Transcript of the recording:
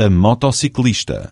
a motociclista.